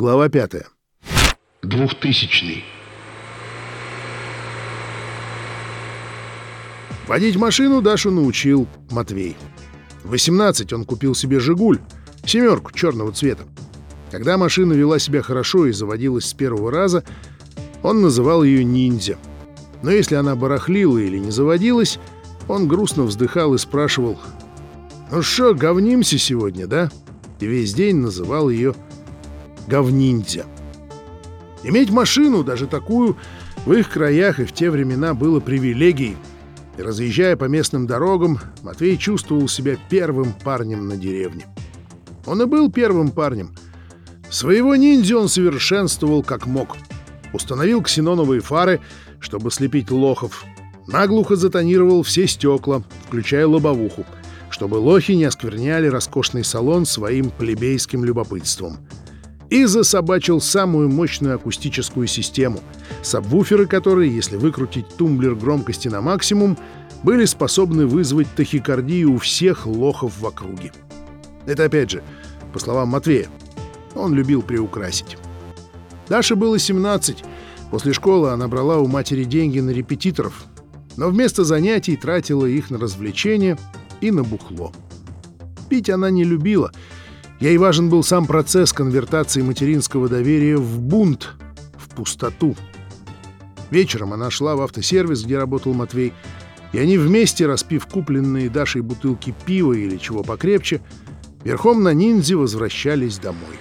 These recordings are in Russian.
Глава пятая. Двухтысячный. Водить машину Дашу научил Матвей. В 18 он купил себе «Жигуль», семерку черного цвета. Когда машина вела себя хорошо и заводилась с первого раза, он называл ее «Ниндзя». Но если она барахлила или не заводилась, он грустно вздыхал и спрашивал «Ну что, говнимся сегодня, да?» И весь день называл ее «Говниндзя». Иметь машину, даже такую, в их краях и в те времена было привилегией — и, разъезжая по местным дорогам, Матвей чувствовал себя первым парнем на деревне. Он и был первым парнем. Своего ниндзя он совершенствовал как мог. Установил ксеноновые фары, чтобы слепить лохов. Наглухо затонировал все стекла, включая лобовуху, чтобы лохи не оскверняли роскошный салон своим плебейским любопытством. И засобачил самую мощную акустическую систему — сабвуферы которой, если выкрутить тумблер громкости на максимум, были способны вызвать тахикардию у всех лохов в округе. Это опять же, по словам Матвея, он любил приукрасить. Даше было 17. После школы она брала у матери деньги на репетиторов, но вместо занятий тратила их на развлечения и на бухло. Пить она не любила. Ей важен был сам процесс конвертации материнского доверия в бунт, в пустоту. Вечером она шла в автосервис, где работал Матвей, и они вместе, распив купленные Дашей бутылки пива или чего покрепче, верхом на ниндзе возвращались домой.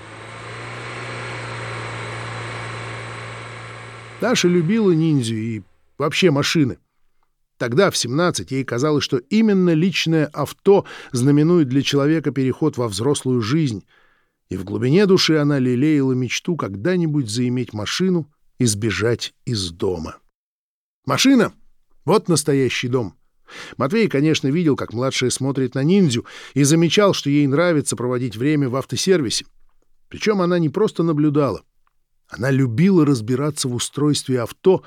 Даша любила ниндзю и вообще машины. Тогда, в 17, ей казалось, что именно личное авто знаменует для человека переход во взрослую жизнь, и в глубине души она лелеяла мечту когда-нибудь заиметь машину и сбежать из дома. Машина — вот настоящий дом. Матвей, конечно, видел, как младшая смотрит на ниндзю и замечал, что ей нравится проводить время в автосервисе. Причем она не просто наблюдала. Она любила разбираться в устройстве авто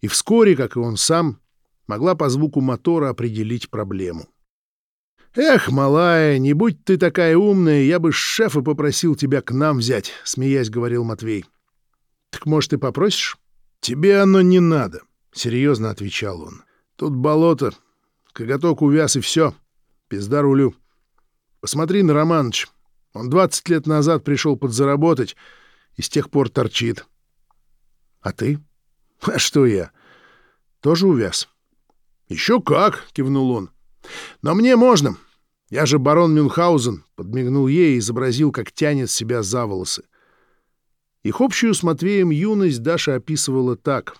и вскоре, как и он сам, могла по звуку мотора определить проблему. «Эх, малая, не будь ты такая умная, я бы шефа попросил тебя к нам взять», — смеясь говорил Матвей. «Так, может, ты попросишь?» «Тебе оно не надо», — серьезно отвечал он. «Тут болото, коготок увяз и все. Пизда рулю. Посмотри на Романыч. Он 20 лет назад пришел подзаработать и с тех пор торчит. А ты? А что я? Тоже увяз? Еще как, кивнул он. Но мне можно. Я же барон Мюнхгаузен, подмигнул ей и изобразил, как тянет себя за волосы. Их общую с Матвеем юность Даша описывала так.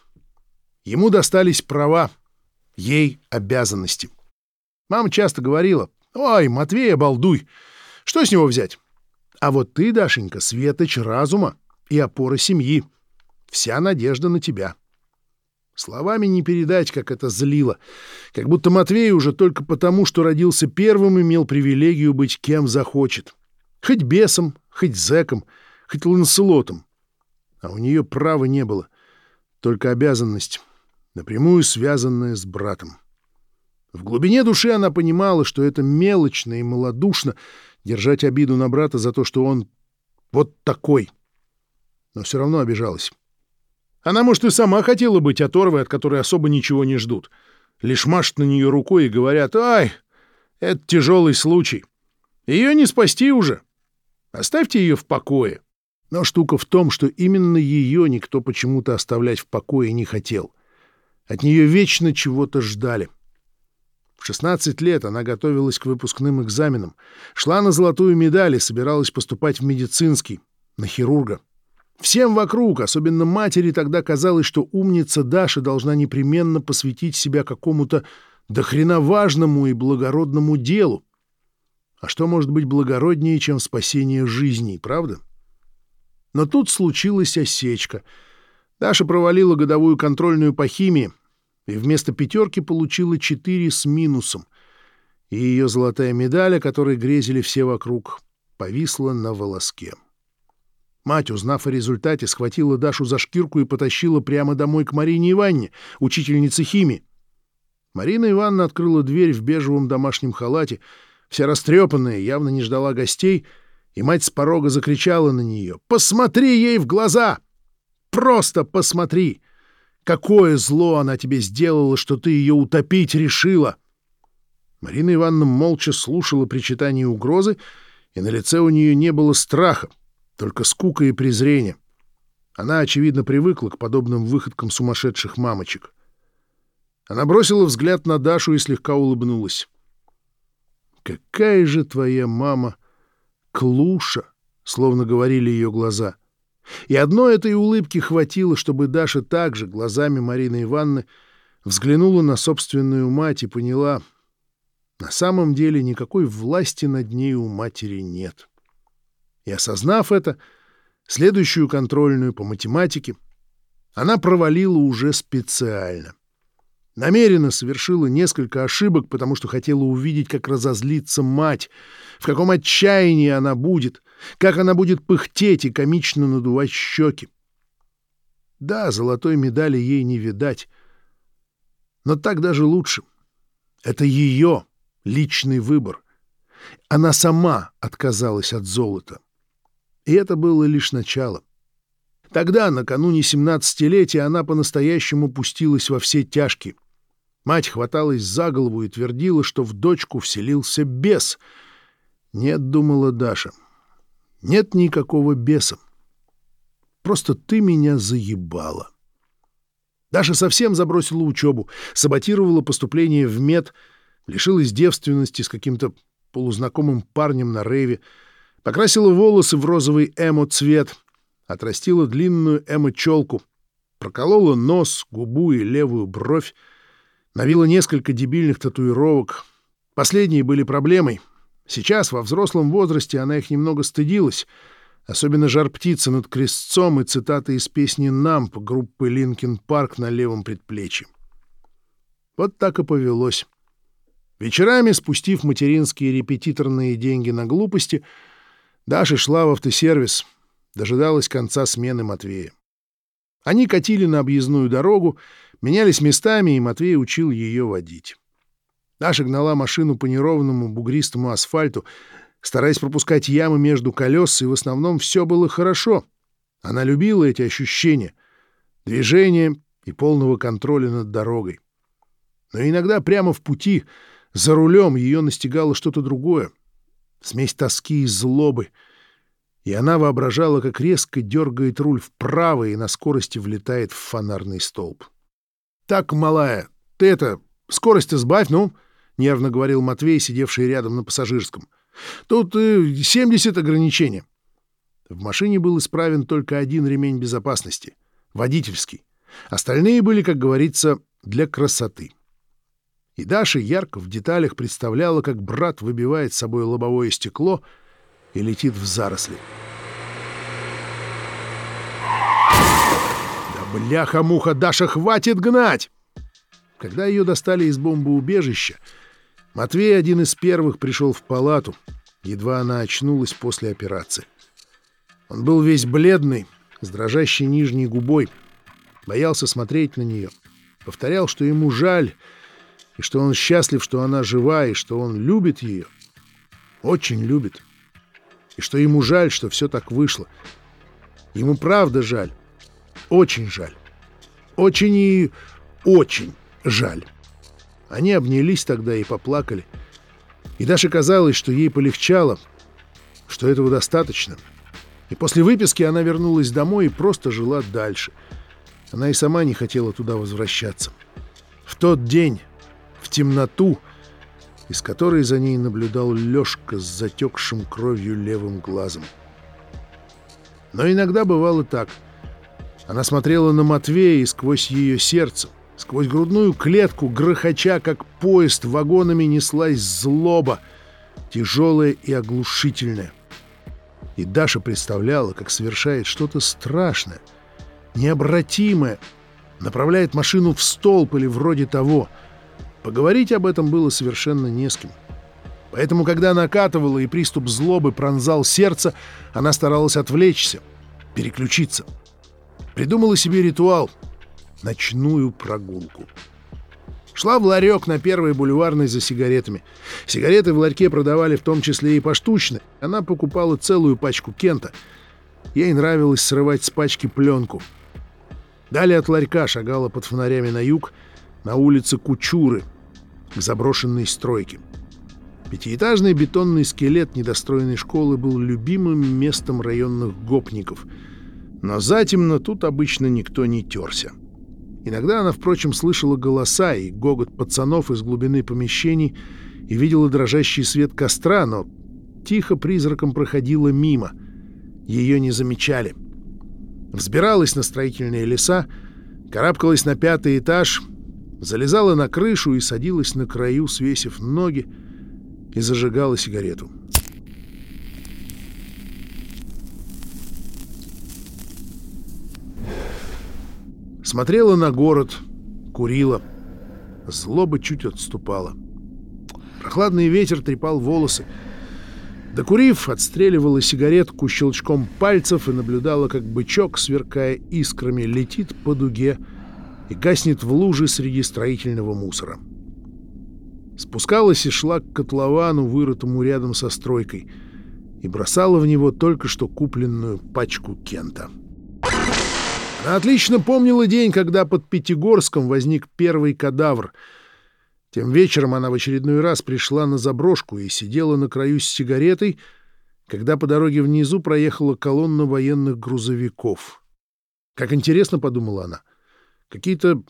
Ему достались права, ей обязанности. Мама часто говорила, «Ой, Матвея балдуй! Что с него взять?» А вот ты, Дашенька, светоч разума и опора семьи. Вся надежда на тебя. Словами не передать, как это злило. Как будто Матвей уже только потому, что родился первым, имел привилегию быть кем захочет. Хоть бесом, хоть зэком, хоть ланселотом а у нее права не было, только обязанность, напрямую связанная с братом. В глубине души она понимала, что это мелочно и малодушно держать обиду на брата за то, что он вот такой. Но все равно обижалась. Она, может, и сама хотела быть оторвой, от которой особо ничего не ждут. Лишь машут на нее рукой и говорят, «Ай, это тяжелый случай. Ее не спасти уже. Оставьте ее в покое». Но штука в том, что именно ее никто почему-то оставлять в покое не хотел. От нее вечно чего-то ждали. В 16 лет она готовилась к выпускным экзаменам, шла на золотую медаль и собиралась поступать в медицинский, на хирурга. Всем вокруг, особенно матери, тогда казалось, что умница Даша должна непременно посвятить себя какому-то дохреноважному и благородному делу. А что может быть благороднее, чем спасение жизней, правда? Но тут случилась осечка. Даша провалила годовую контрольную по химии и вместо пятерки получила четыре с минусом. И ее золотая медаль, о которой грезили все вокруг, повисла на волоске. Мать, узнав о результате, схватила Дашу за шкирку и потащила прямо домой к Марине Ивановне, учительнице химии. Марина Ивановна открыла дверь в бежевом домашнем халате, вся растрепанная, явно не ждала гостей — И мать с порога закричала на нее. «Посмотри ей в глаза! Просто посмотри! Какое зло она тебе сделала, что ты ее утопить решила!» Марина Ивановна молча слушала причитания и угрозы, и на лице у нее не было страха, только скука и презрение. Она, очевидно, привыкла к подобным выходкам сумасшедших мамочек. Она бросила взгляд на Дашу и слегка улыбнулась. «Какая же твоя мама клуша!» — словно говорили ее глаза. И одной этой улыбки хватило, чтобы Даша также глазами Марины Ивановны взглянула на собственную мать и поняла — на самом деле никакой власти над ней у матери нет. И осознав это, следующую контрольную по математике она провалила уже специально. Намеренно совершила несколько ошибок, потому что хотела увидеть, как разозлится мать, в каком отчаянии она будет, как она будет пыхтеть и комично надувать щеки. Да, золотой медали ей не видать, но так даже лучше. Это ее личный выбор. Она сама отказалась от золота. И это было лишь начало. Тогда, накануне семнадцатилетия, она по-настоящему пустилась во все тяжкие. Мать хваталась за голову и твердила, что в дочку вселился бес. Нет, думала Даша, нет никакого беса. Просто ты меня заебала. Даша совсем забросила учебу, саботировала поступление в мед — лишилась девственности с каким-то полузнакомым парнем на рейве, покрасила волосы в розовый эмо-цвет, отрастила длинную эмо-челку, проколола нос, губу и левую бровь, навила несколько дебильных татуировок. Последние были проблемой. Сейчас, во взрослом возрасте, она их немного стыдилась, особенно жар-птицы над крестцом и цитаты из песни «Numb» группы «Linkin Park» на левом предплечье. Вот так и повелось. Вечерами, спустив материнские репетиторные деньги на глупости, Даша шла в автосервис, дожидалась конца смены Матвея. Они катили на объездную дорогу, менялись местами, и Матвей учил ее водить. Даша гнала машину по неровному бугристому асфальту, стараясь пропускать ямы между колес, и в основном все было хорошо. Она любила эти ощущения — движения и полного контроля над дорогой. Но иногда прямо в пути — за рулем ее настигало что-то другое. Смесь тоски и злобы. И она воображала, как резко дергает руль вправо и на скорости влетает в фонарный столб. «Так, малая, ты это, скорость сбавь, ну!» — нервно говорил Матвей, сидевший рядом на пассажирском. «Тут э, 70 ограничений». В машине был исправен только один ремень безопасности — водительский. Остальные были, как говорится, для красоты и Даша ярко в деталях представляла, как брат выбивает с собой лобовое стекло и летит в заросли. «Да бляха-муха, Даша, хватит гнать!» Когда ее достали из бомбоубежища, Матвей один из первых пришел в палату, едва она очнулась после операции. Он был весь бледный, с дрожащей нижней губой, боялся смотреть на нее, повторял, что ему жаль, и что он счастлив, что она жива, и что он любит ее. Очень любит. И что ему жаль, что все так вышло. Ему правда жаль. Очень жаль. Очень и очень жаль. Они обнялись тогда и поплакали. И даже казалось, что ей полегчало, что этого достаточно. И после выписки она вернулась домой и просто жила дальше. Она и сама не хотела туда возвращаться. В тот день в темноту, из которой за ней наблюдал Лёшка с затекшим кровью левым глазом. Но иногда бывало так. Она смотрела на Матвея и сквозь ее сердце, сквозь грудную клетку, грохоча, как поезд, вагонами неслась злоба, тяжелая и оглушительная. И Даша представляла, как совершает что-то страшное, необратимое, направляет машину в столб или вроде того — Поговорить об этом было совершенно не с кем. Поэтому, когда накатывала и приступ злобы пронзал сердце, она старалась отвлечься, переключиться. Придумала себе ритуал — ночную прогулку. Шла в ларек на первой бульварной за сигаретами. Сигареты в ларьке продавали в том числе и поштучно. Она покупала целую пачку Кента. Ей нравилось срывать с пачки пленку. Далее от ларька шагала под фонарями на юг, на улице Кучуры, к заброшенной стройке. Пятиэтажный бетонный скелет недостроенной школы был любимым местом районных гопников. Но затемно тут обычно никто не терся. Иногда она, впрочем, слышала голоса и гогот пацанов из глубины помещений и видела дрожащий свет костра, но тихо призраком проходила мимо. Ее не замечали. Взбиралась на строительные леса, карабкалась на пятый этаж, залезала на крышу и садилась на краю, свесив ноги, и зажигала сигарету. Смотрела на город, курила. Злоба чуть отступала. Прохладный ветер трепал волосы. Докурив, отстреливала сигаретку щелчком пальцев и наблюдала, как бычок, сверкая искрами, летит по дуге и гаснет в луже среди строительного мусора. — спускалась и шла к котловану, вырытому рядом со стройкой, и бросала в него только что купленную пачку Кента. Она отлично помнила день, когда под Пятигорском возник первый кадавр. Тем вечером она в очередной раз пришла на заброшку и сидела на краю с сигаретой, когда по дороге внизу проехала колонна военных грузовиков. Как интересно, — подумала она, — какие-то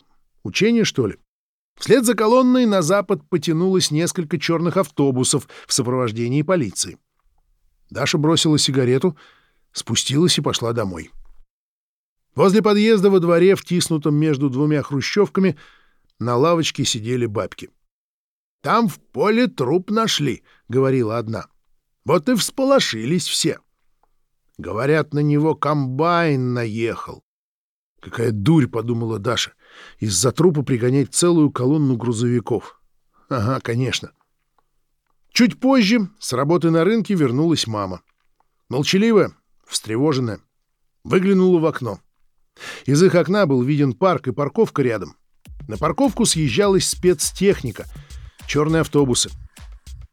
учения, что ли? Вслед за колонной на запад потянулось несколько черных автобусов в сопровождении полиции. Даша бросила сигарету, спустилась и пошла домой. Возле подъезда во дворе, втиснутом между двумя хрущевками, на лавочке сидели бабки. «Там в поле труп нашли», — говорила одна. «Вот и всполошились все. Говорят, на него комбайн наехал. «Какая дурь!» — подумала Даша. «Из-за трупа пригонять целую колонну грузовиков». «Ага, конечно». Чуть позже с работы на рынке вернулась мама. Молчаливая, встревоженная. Выглянула в окно. Из их окна был виден парк и парковка рядом. На парковку съезжалась спецтехника, черные автобусы.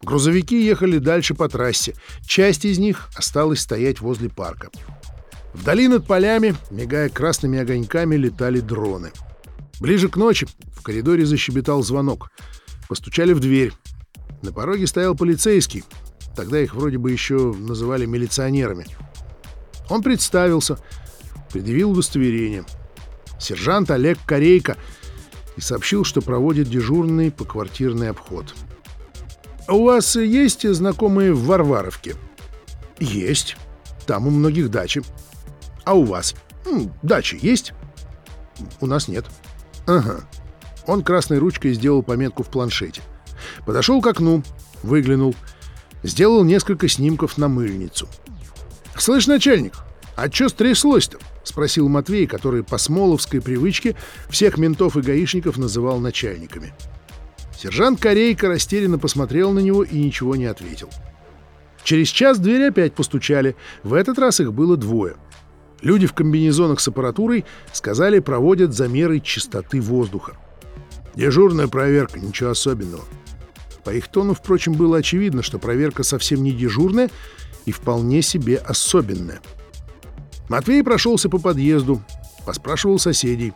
Грузовики ехали дальше по трассе. Часть из них осталась стоять возле парка. Вдали над полями, мигая красными огоньками, летали дроны. Ближе к ночи в коридоре защебетал звонок. Постучали в дверь. На пороге стоял полицейский. Тогда их вроде бы еще называли милиционерами. Он представился, предъявил удостоверение. Сержант Олег Корейко и сообщил, что проводит дежурный поквартирный обход. «А у вас есть знакомые в Варваровке?» «Есть. Там у многих дачи. А у вас? М, дача есть? У нас нет. Ага. Он красной ручкой сделал пометку в планшете. Подошел к окну, выглянул, сделал несколько снимков на мыльницу. «Слышь, начальник, а чё стряслось-то?» — спросил Матвей, который по смоловской привычке всех ментов и гаишников называл начальниками. Сержант Корейка растерянно посмотрел на него и ничего не ответил. Через час дверь опять постучали. В этот раз их было двое — Люди в комбинезонах с аппаратурой сказали, проводят замеры чистоты воздуха. Дежурная проверка, ничего особенного. По их тону, впрочем, было очевидно, что проверка совсем не дежурная и вполне себе особенная. Матвей прошелся по подъезду, поспрашивал соседей.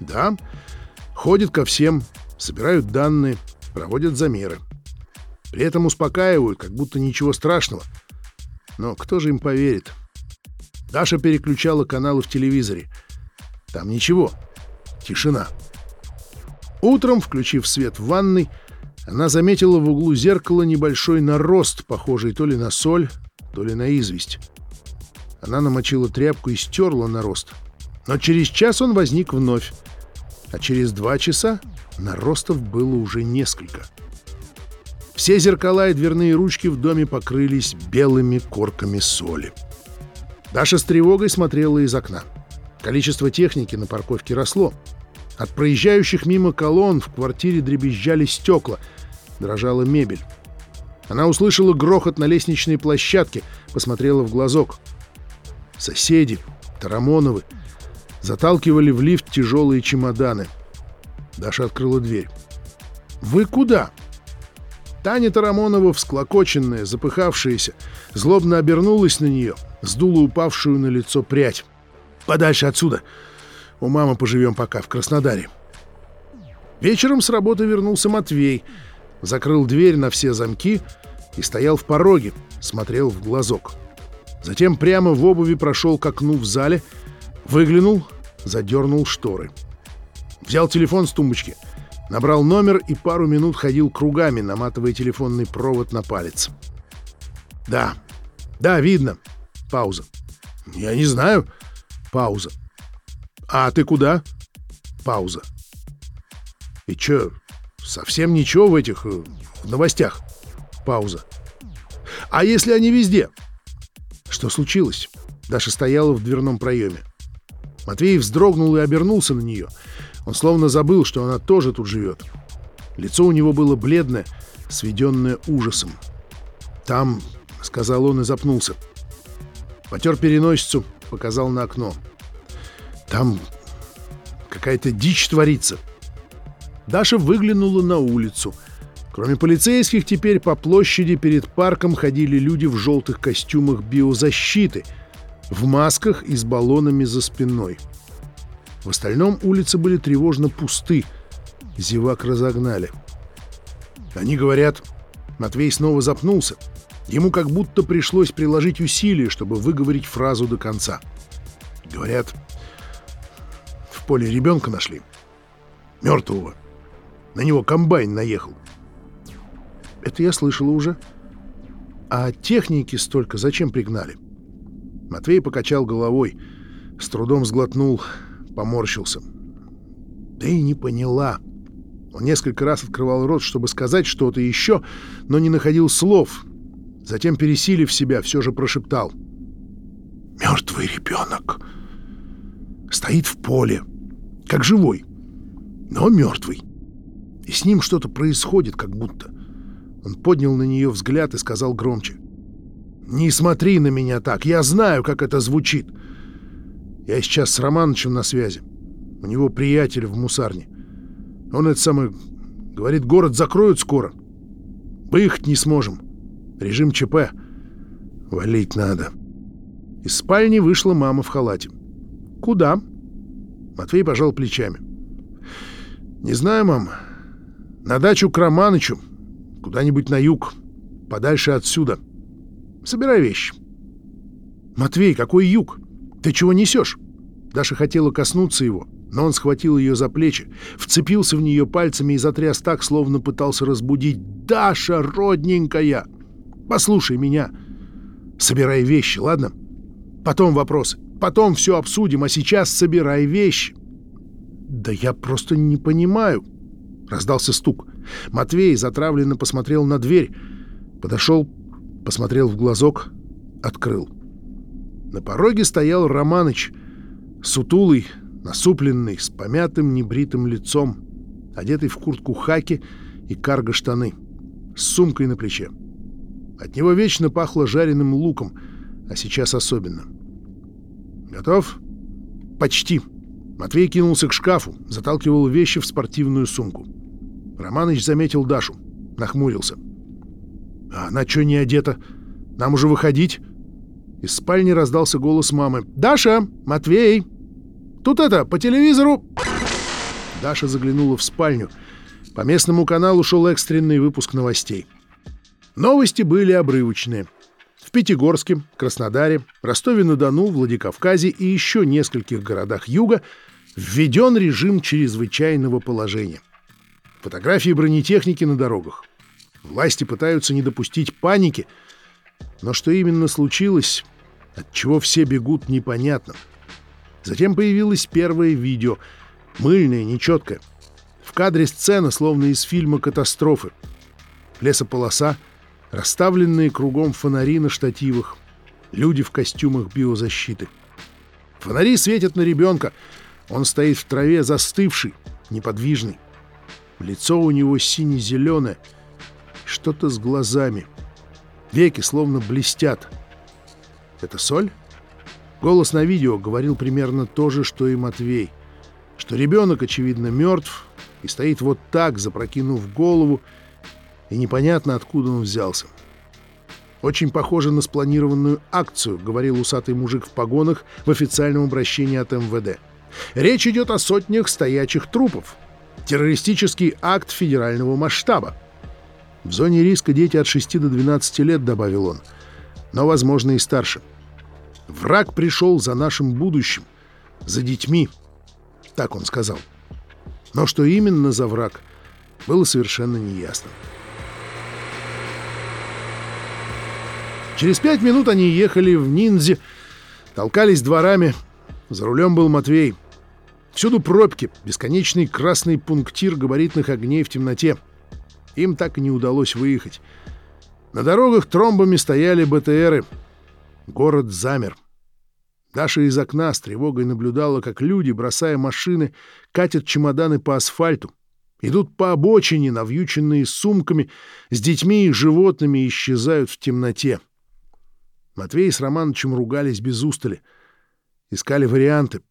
Да, ходят ко всем, собирают данные, проводят замеры. При этом успокаивают, как будто ничего страшного. Но кто же им поверит? — Даша переключала каналы в телевизоре. Там ничего. Тишина. Утром, включив свет в ванной, она заметила в углу зеркала небольшой нарост, похожий то ли на соль, то ли на известь. Она намочила тряпку и стерла нарост. Но через час он возник вновь. А через два часа наростов было уже несколько. Все зеркала и дверные ручки в доме покрылись белыми корками соли. Даша с тревогой смотрела из окна. Количество техники на парковке росло. От проезжающих мимо колонн в квартире дребезжали стекла, дрожала мебель. Она услышала грохот на лестничной площадке, посмотрела в глазок. Соседи, Тарамоновы, заталкивали в лифт тяжелые чемоданы. Даша открыла дверь. «Вы куда?» Таня Тарамонова, всклокоченная, запыхавшаяся, злобно обернулась на нее, сдула упавшую на лицо прядь. «Подальше отсюда! У мамы поживем пока, в Краснодаре». Вечером с работы вернулся Матвей, закрыл дверь на все замки и стоял в пороге, смотрел в глазок. Затем прямо в обуви прошел к окну в зале, выглянул, задернул шторы. Взял телефон с тумбочки, набрал номер и пару минут ходил кругами, наматывая телефонный провод на палец. «Да, да, видно». Пауза. «Я не знаю». Пауза. «А ты куда?» Пауза. «И чё, совсем ничего в этих э, в новостях?» Пауза. «А если они везде?» Что случилось? Даша стояла в дверном проеме. Матвей вздрогнул и обернулся на нее. Он словно забыл, что она тоже тут живет. Лицо у него было бледное, сведенное ужасом. «Там», — сказал он и запнулся. Потер переносицу, показал на окно. «Там какая-то дичь творится». Даша выглянула на улицу — Кроме полицейских, теперь по площади перед парком ходили люди в желтых костюмах биозащиты, в масках и с баллонами за спиной. В остальном улицы были тревожно пусты. Зевак разогнали. Они говорят... Матвей снова запнулся. Ему как будто пришлось приложить усилия, чтобы выговорить фразу до конца. Говорят, в поле ребенка нашли. Мертвого. На него комбайн наехал. Это я слышала уже. А техники столько зачем пригнали? Матвей покачал головой, с трудом сглотнул, поморщился. Да и не поняла. Он несколько раз открывал рот, чтобы сказать что-то еще, но не находил слов. Затем, пересилив себя, все же прошептал. «Мертвый ребенок. Стоит в поле, как живой, но мертвый. И с ним что-то происходит, как будто. Он поднял на нее взгляд и сказал громче. «Не смотри на меня так, я знаю, как это звучит. Я сейчас с Романычем на связи. У него приятель в мусарне. Он это самое... Говорит, город закроют скоро. Выехать не сможем. Режим ЧП. Валить надо». Из спальни вышла мама в халате. «Куда?» Матвей пожал плечами. «Не знаю, мам. На дачу к Романычу. Куда-нибудь на юг, подальше отсюда. Собирай вещи. Матвей, какой юг? Ты чего несешь? Даша хотела коснуться его, но он схватил ее за плечи, вцепился в нее пальцами и затряс так, словно пытался разбудить. «Даша, родненькая! Послушай меня! Собирай вещи, ладно? Потом вопросы, потом все обсудим, а сейчас собирай вещи!» «Да я просто не понимаю!» Раздался стук. Матвей затравленно посмотрел на дверь, подошел, посмотрел в глазок, открыл. На пороге стоял Романыч, сутулый, насупленный, с помятым небритым лицом, одетый в куртку хаки и карго-штаны, с сумкой на плече. От него вечно пахло жареным луком, а сейчас особенно. «Готов?» «Почти». Матвей кинулся к шкафу, заталкивал вещи в спортивную сумку. Романыч заметил Дашу, нахмурился. «А она что не одета? Нам уже выходить?» Из спальни раздался голос мамы. «Даша! Матвей! Тут это, по телевизору...» Даша заглянула в спальню. По местному каналу шел экстренный выпуск новостей. Новости были обрывочные. В Пятигорске, Краснодаре, Ростове-на-Дону, Владикавказе и еще нескольких городах юга введен режим чрезвычайного положения. Фотографии бронетехники на дорогах. Власти пытаются не допустить паники, но что именно случилось, от чего все бегут, непонятно. Затем появилось первое видео, мыльное, нечеткое. В кадре сцена, словно из фильма «Катастрофы». Лесополоса, расставленные кругом фонари на штативах, люди в костюмах биозащиты. Фонари светят на ребенка. Он стоит в траве, застывший, неподвижный. Лицо у него сине-зеленое, что-то с глазами. Веки словно блестят. Это соль? Голос на видео говорил примерно то же, что и Матвей. Что ребенок, очевидно, мертв, и стоит вот так, запрокинув голову, и непонятно, откуда он взялся. «Очень похоже на спланированную акцию», — говорил усатый мужик в погонах в официальном обращении от МВД. «Речь идет о сотнях стоячих трупов. Террористический акт федерального масштаба. В зоне риска дети от 6 до 12 лет», — добавил он, — «но, возможно, и старше. Враг пришел за нашим будущим, за детьми», — так он сказал. Но что именно за враг, было совершенно неясно. Через пять минут они ехали в Ниндзе, толкались дворами. За рулем был Матвей. Всюду пробки, бесконечный красный пунктир габаритных огней в темноте. Им так и не удалось выехать. На дорогах тромбами стояли БТРы. Город замер. Даша из окна с тревогой наблюдала, как люди, бросая машины, катят чемоданы по асфальту, идут по обочине, навьюченные сумками, с детьми и животными исчезают в темноте. Матвей с Романовичем ругались без устали. Искали варианты.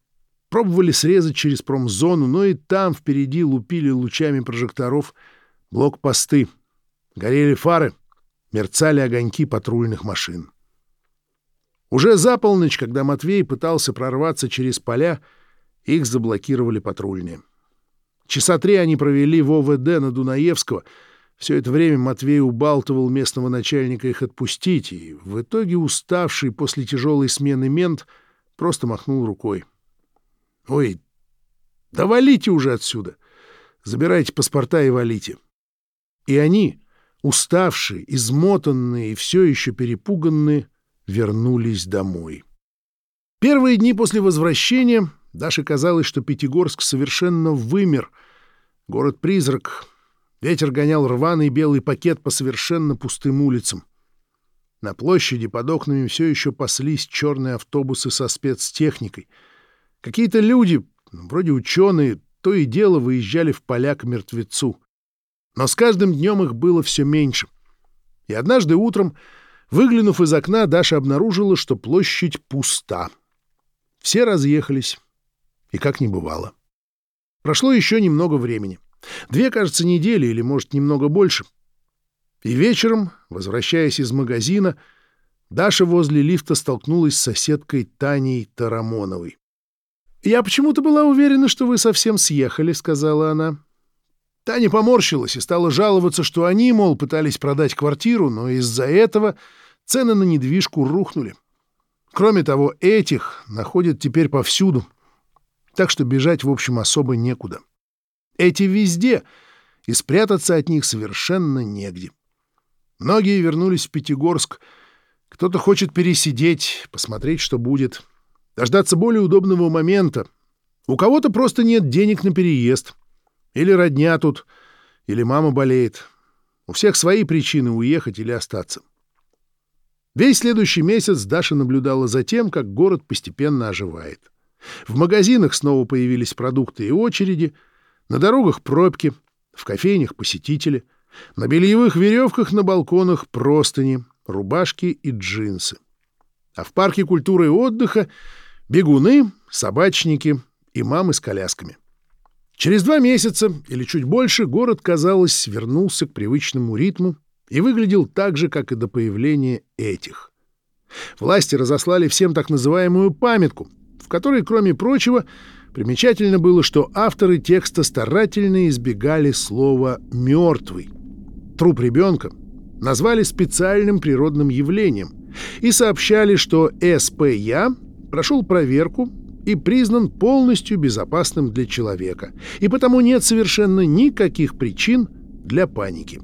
Пробовали срезать через промзону, но и там впереди лупили лучами прожекторов блокпосты. Горели фары, мерцали огоньки патрульных машин. Уже за полночь, когда Матвей пытался прорваться через поля, их заблокировали патрульные. Часа три они провели в ОВД на Дунаевского — все это время Матвей убалтывал местного начальника их отпустить, и в итоге уставший после тяжелой смены мент просто махнул рукой. «Ой, да валите уже отсюда! Забирайте паспорта и валите!» И они, уставшие, измотанные и все еще перепуганные, вернулись домой. Первые дни после возвращения Даше казалось, что Пятигорск совершенно вымер. Город-призрак, Ветер гонял рваный белый пакет по совершенно пустым улицам. На площади под окнами все еще паслись черные автобусы со спецтехникой. Какие-то люди, вроде ученые, то и дело выезжали в поля к мертвецу. Но с каждым днем их было все меньше. И однажды утром, выглянув из окна, Даша обнаружила, что площадь пуста. Все разъехались, и как не бывало. Прошло еще немного времени. Две, кажется, недели или, может, немного больше. И вечером, возвращаясь из магазина, Даша возле лифта столкнулась с соседкой Таней Тарамоновой. «Я почему-то была уверена, что вы совсем съехали», — сказала она. Таня поморщилась и стала жаловаться, что они, мол, пытались продать квартиру, но из-за этого цены на недвижку рухнули. Кроме того, этих находят теперь повсюду, так что бежать, в общем, особо некуда. Эти везде, и спрятаться от них совершенно негде. Многие вернулись в Пятигорск. Кто-то хочет пересидеть, посмотреть, что будет, дождаться более удобного момента. У кого-то просто нет денег на переезд. Или родня тут, или мама болеет. У всех свои причины уехать или остаться. Весь следующий месяц Даша наблюдала за тем, как город постепенно оживает. В магазинах снова появились продукты и очереди — на дорогах пробки, в кофейнях посетители, на бельевых веревках на балконах простыни, рубашки и джинсы. А в парке культуры и отдыха бегуны, собачники и мамы с колясками. Через два месяца или чуть больше город, казалось, вернулся к привычному ритму и выглядел так же, как и до появления этих. Власти разослали всем так называемую памятку, в которой, кроме прочего, Примечательно было, что авторы текста старательно избегали слова «мертвый». Труп ребенка назвали специальным природным явлением и сообщали, что СПЯ прошел проверку и признан полностью безопасным для человека, и потому нет совершенно никаких причин для паники.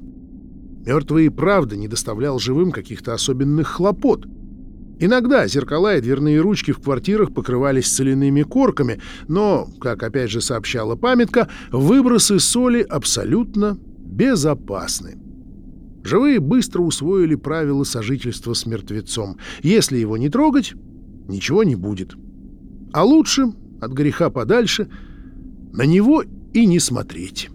Мертвый и правда не доставлял живым каких-то особенных хлопот — Иногда зеркала и дверные ручки в квартирах покрывались соляными корками, но, как опять же сообщала памятка, выбросы соли абсолютно безопасны. Живые быстро усвоили правила сожительства с мертвецом. Если его не трогать, ничего не будет. А лучше, от греха подальше, на него и не смотреть.